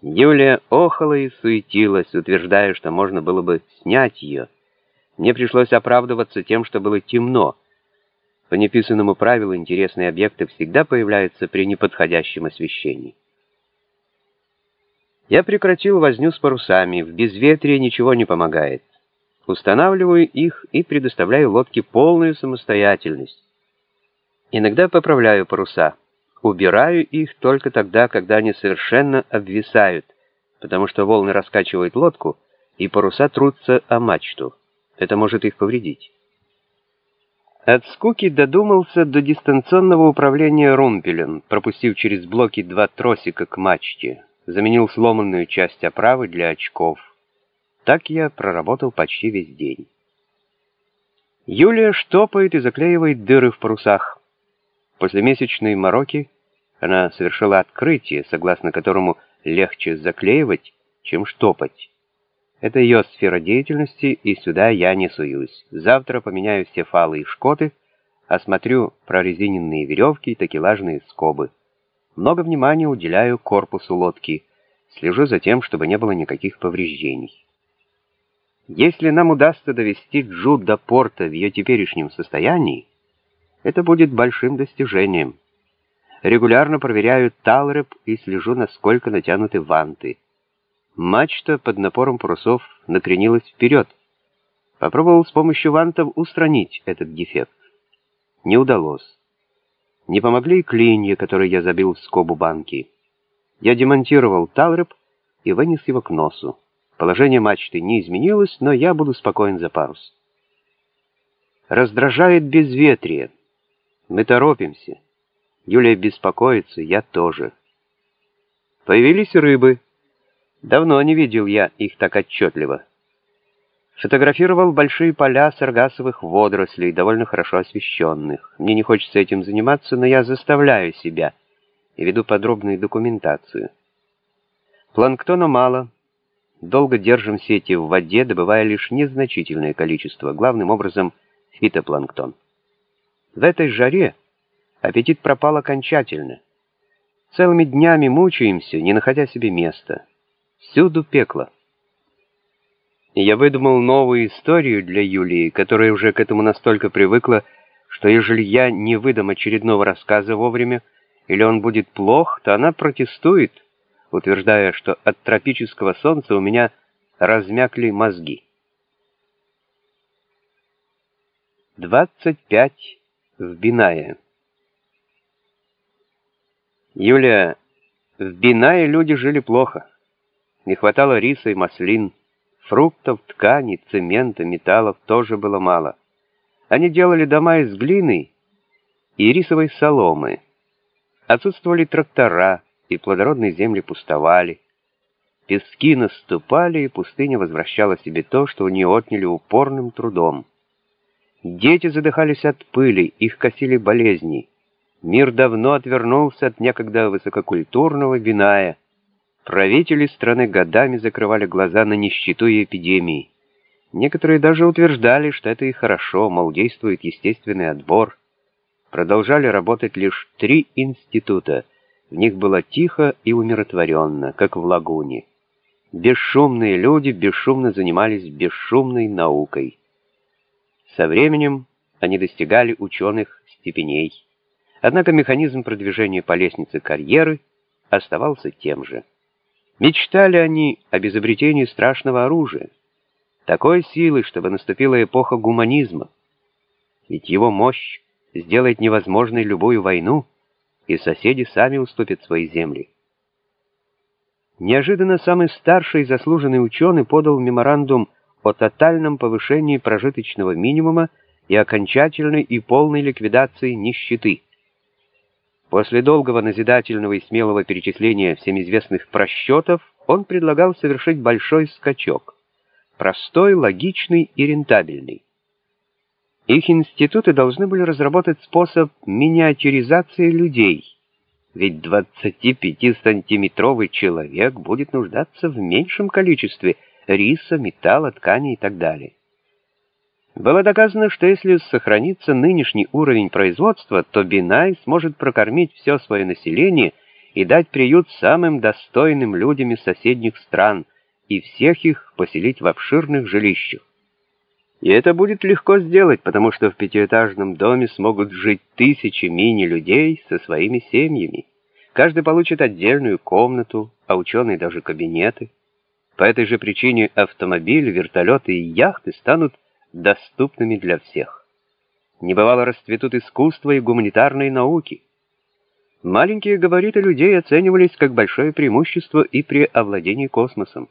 Юлия охала и суетилась, утверждая, что можно было бы снять ее. Мне пришлось оправдываться тем, что было темно. По неписанному правилу интересные объекты всегда появляются при неподходящем освещении. Я прекратил возню с парусами, в безветрие ничего не помогает. Устанавливаю их и предоставляю лодке полную самостоятельность. Иногда поправляю паруса. Убираю их только тогда, когда они совершенно обвисают, потому что волны раскачивают лодку, и паруса трутся о мачту. Это может их повредить. От скуки додумался до дистанционного управления румпелем, пропустив через блоки два тросика к мачте. Заменил сломанную часть оправы для очков. Так я проработал почти весь день. Юлия штопает и заклеивает дыры в парусах. После месячной мороки она совершила открытие, согласно которому легче заклеивать, чем штопать. Это ее сфера деятельности, и сюда я не суюсь. Завтра поменяю все фалы и шкоты, осмотрю прорезиненные веревки и такелажные скобы. Много внимания уделяю корпусу лодки, слежу за тем, чтобы не было никаких повреждений. Если нам удастся довести Джуд до порта в ее теперешнем состоянии, это будет большим достижением. Регулярно проверяю талреп и слежу, насколько натянуты ванты. Мачта под напором парусов накренилась вперед. Попробовал с помощью вантов устранить этот дефект. Не удалось. Не помогли и клинья, которые я забил в скобу банки. Я демонтировал талреп и вынес его к носу. Положение мачты не изменилось, но я буду спокоен за парус. Раздражает безветрие. Мы торопимся. Юлия беспокоится, я тоже. Появились рыбы. Давно не видел я их так отчетливо. Фотографировал большие поля саргасовых водорослей, довольно хорошо освещенных. Мне не хочется этим заниматься, но я заставляю себя и веду подробную документацию. Планктона мало, долго держим сети в воде, добывая лишь незначительное количество, главным образом фитопланктон. В этой жаре аппетит пропал окончательно. Целыми днями мучаемся, не находя себе места. Всюду пекло. Я выдумал новую историю для Юлии, которая уже к этому настолько привыкла, что ежели я не выдам очередного рассказа вовремя, или он будет плох, то она протестует, утверждая, что от тропического солнца у меня размякли мозги. 25 в Бинае. Юля, в Бинае люди жили плохо. Не хватало риса и маслин, фруктов, тканей, цемента, металлов тоже было мало. Они делали дома из глины и рисовой соломы. Отсутствовали трактора, и плодородные земли пустовали. Пески наступали, и пустыня возвращала себе то, что у нее отняли упорным трудом. Дети задыхались от пыли, их косили болезни. Мир давно отвернулся от некогда высококультурного биная. Правители страны годами закрывали глаза на нищету и эпидемии. Некоторые даже утверждали, что это и хорошо, мол, действует естественный отбор. Продолжали работать лишь три института — в них было тихо и умиротворенно, как в лагуне. Бесшумные люди бесшумно занимались бесшумной наукой. Со временем они достигали ученых степеней. Однако механизм продвижения по лестнице карьеры оставался тем же. Мечтали они об изобретении страшного оружия, такой силы, чтобы наступила эпоха гуманизма. Ведь его мощь сделает невозможной любую войну — и соседи сами уступят свои земли. Неожиданно самый старший заслуженный ученый подал меморандум о тотальном повышении прожиточного минимума и окончательной и полной ликвидации нищеты. После долгого назидательного и смелого перечисления всем известных просчетов он предлагал совершить большой скачок. Простой, логичный и рентабельный. Их институты должны были разработать способ миниатюризации людей, ведь 25-сантиметровый человек будет нуждаться в меньшем количестве риса, металла, ткани и так далее. Было доказано, что если сохранится нынешний уровень производства, то Бинай сможет прокормить все свое население и дать приют самым достойным людям из соседних стран и всех их поселить в обширных жилищах. И это будет легко сделать, потому что в пятиэтажном доме смогут жить тысячи мини-людей со своими семьями. Каждый получит отдельную комнату, а ученые даже кабинеты. По этой же причине автомобили, вертолеты и яхты станут доступными для всех. Небывало расцветут искусство и гуманитарные науки. Маленькие габариты людей оценивались как большое преимущество и при овладении космосом.